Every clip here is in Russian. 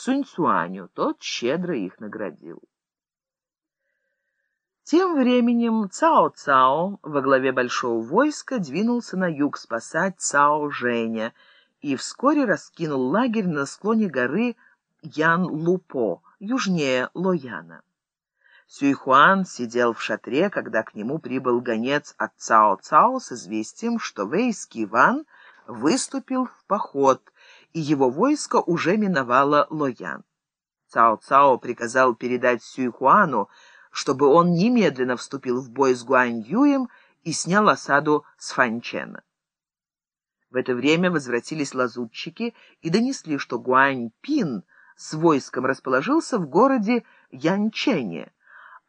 Суньцуаню. Тот щедро их наградил. Тем временем Цао-Цао во главе большого войска двинулся на юг спасать Цао-Женя и вскоре раскинул лагерь на склоне горы Ян-Лупо, южнее Лояна. Сюйхуан сидел в шатре, когда к нему прибыл гонец от Цао-Цао с известием, что Вейский Ван выступил в поход, и его войско уже миновало Лоян. Цао-Цао приказал передать Сюйхуану, чтобы он немедленно вступил в бой с Гуань-Юем и снял осаду с Фанчена. В это время возвратились лазутчики и донесли, что Гуань-Пин с войском расположился в городе Янчене,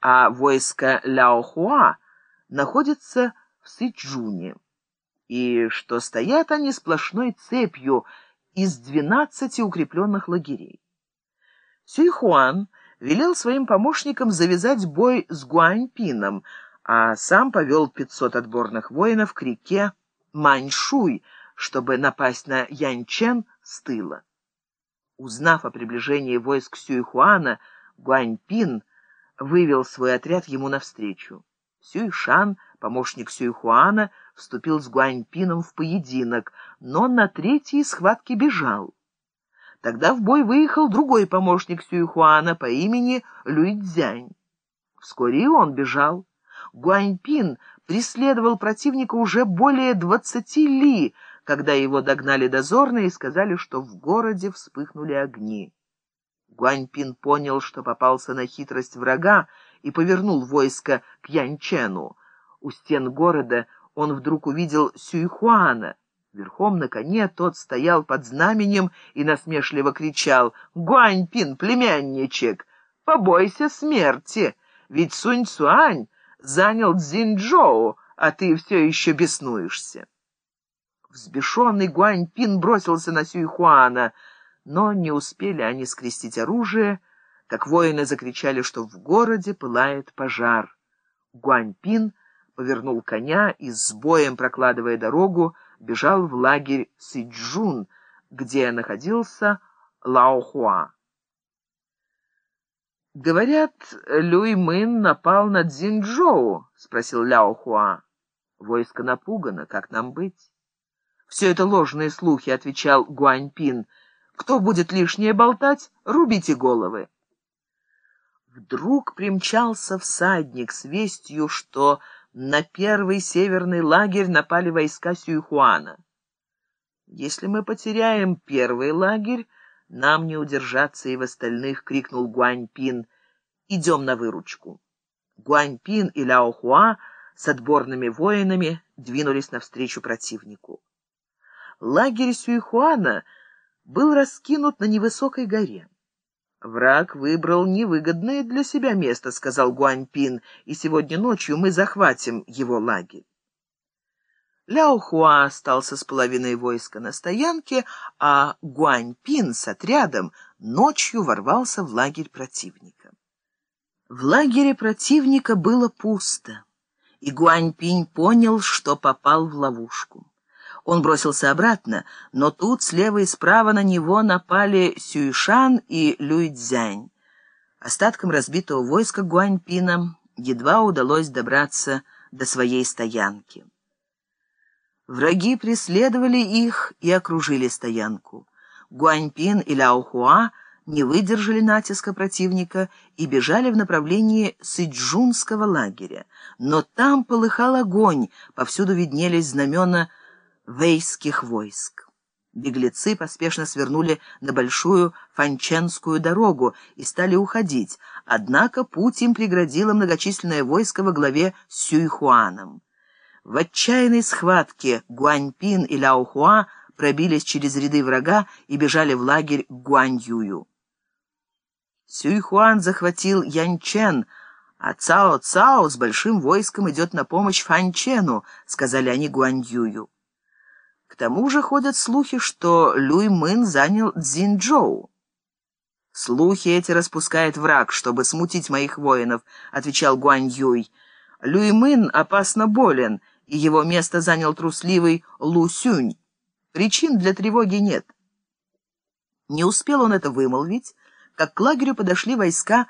а войско Ляохуа находится в Сычжуне, и что стоят они сплошной цепью из двенадцати укрепленных лагерей. Сюйхуан велел своим помощникам завязать бой с Гуаньпином, а сам повел 500 отборных воинов к реке Маньшуй, чтобы напасть на Янчен с тыла. Узнав о приближении войск Сюйхуана, Гуаньпин вывел свой отряд ему навстречу. Сюйшан, помощник Сюйхуана, вступил с Гуаньпином в поединок, но на третьей схватке бежал. Тогда в бой выехал другой помощник Сюйхуана по имени Люйцзянь. Вскоре и он бежал. Гуаньпин преследовал противника уже более двадцати ли, когда его догнали дозорные и сказали, что в городе вспыхнули огни. Гуаньпин понял, что попался на хитрость врага, и повернул войско к Янчену. У стен города он вдруг увидел Сюйхуана. Верхом на коне тот стоял под знаменем и насмешливо кричал «Гуаньпин, племянничек, побойся смерти, ведь Сунь-Цуань занял Цзиньчжоу, а ты все еще беснуешься». Взбешенный Гуаньпин бросился на Сюйхуана, но не успели они скрестить оружие, как воины закричали, что в городе пылает пожар. Гуаньпин повернул коня и, с боем прокладывая дорогу, бежал в лагерь Сиджун, где находился Лаохуа. «Говорят, Люй Мын напал на Цзиньчжоу?» — спросил Ляохуа. «Войско напугано, как нам быть?» «Все это ложные слухи», — отвечал Гуаньпин. «Кто будет лишнее болтать, рубите головы». Вдруг примчался всадник с вестью, что на первый северный лагерь напали войска Сюйхуана. «Если мы потеряем первый лагерь, нам не удержаться и в остальных», — крикнул Гуаньпин. «Идем на выручку». Гуаньпин и Ляохуа с отборными воинами двинулись навстречу противнику. Лагерь Сюйхуана был раскинут на невысокой горе. «Враг выбрал невыгодное для себя место», — сказал Гуаньпин, «и сегодня ночью мы захватим его лагерь». Ляо Хуа остался с половиной войска на стоянке, а Гуаньпин с отрядом ночью ворвался в лагерь противника. В лагере противника было пусто, и Гуаньпин понял, что попал в ловушку. Он бросился обратно, но тут слева и справа на него напали Сюйшан и Люйцзянь. Остаткам разбитого войска Гуаньпина едва удалось добраться до своей стоянки. Враги преследовали их и окружили стоянку. Гуаньпин и Ляохуа не выдержали натиска противника и бежали в направлении Сыджунского лагеря. Но там полыхал огонь, повсюду виднелись знамена вейских войск. Беглецы поспешно свернули на большую Фанченскую дорогу и стали уходить, однако путь им преградило многочисленное войско во главе с Сюйхуаном. В отчаянной схватке Гуаньпин и Ляохуа пробились через ряды врага и бежали в лагерь Гуаньюю. Сюйхуан захватил Янчен, а Цао-Цао с большим войском идет на помощь Фанчену, сказали они Гуаньюю. К тому же ходят слухи, что Люй Мын занял Цзиньчжоу. «Слухи эти распускает враг, чтобы смутить моих воинов», — отвечал Гуань Юй. «Люй Мын опасно болен, и его место занял трусливый Лу Сюнь. Причин для тревоги нет». Не успел он это вымолвить, как к лагерю подошли войска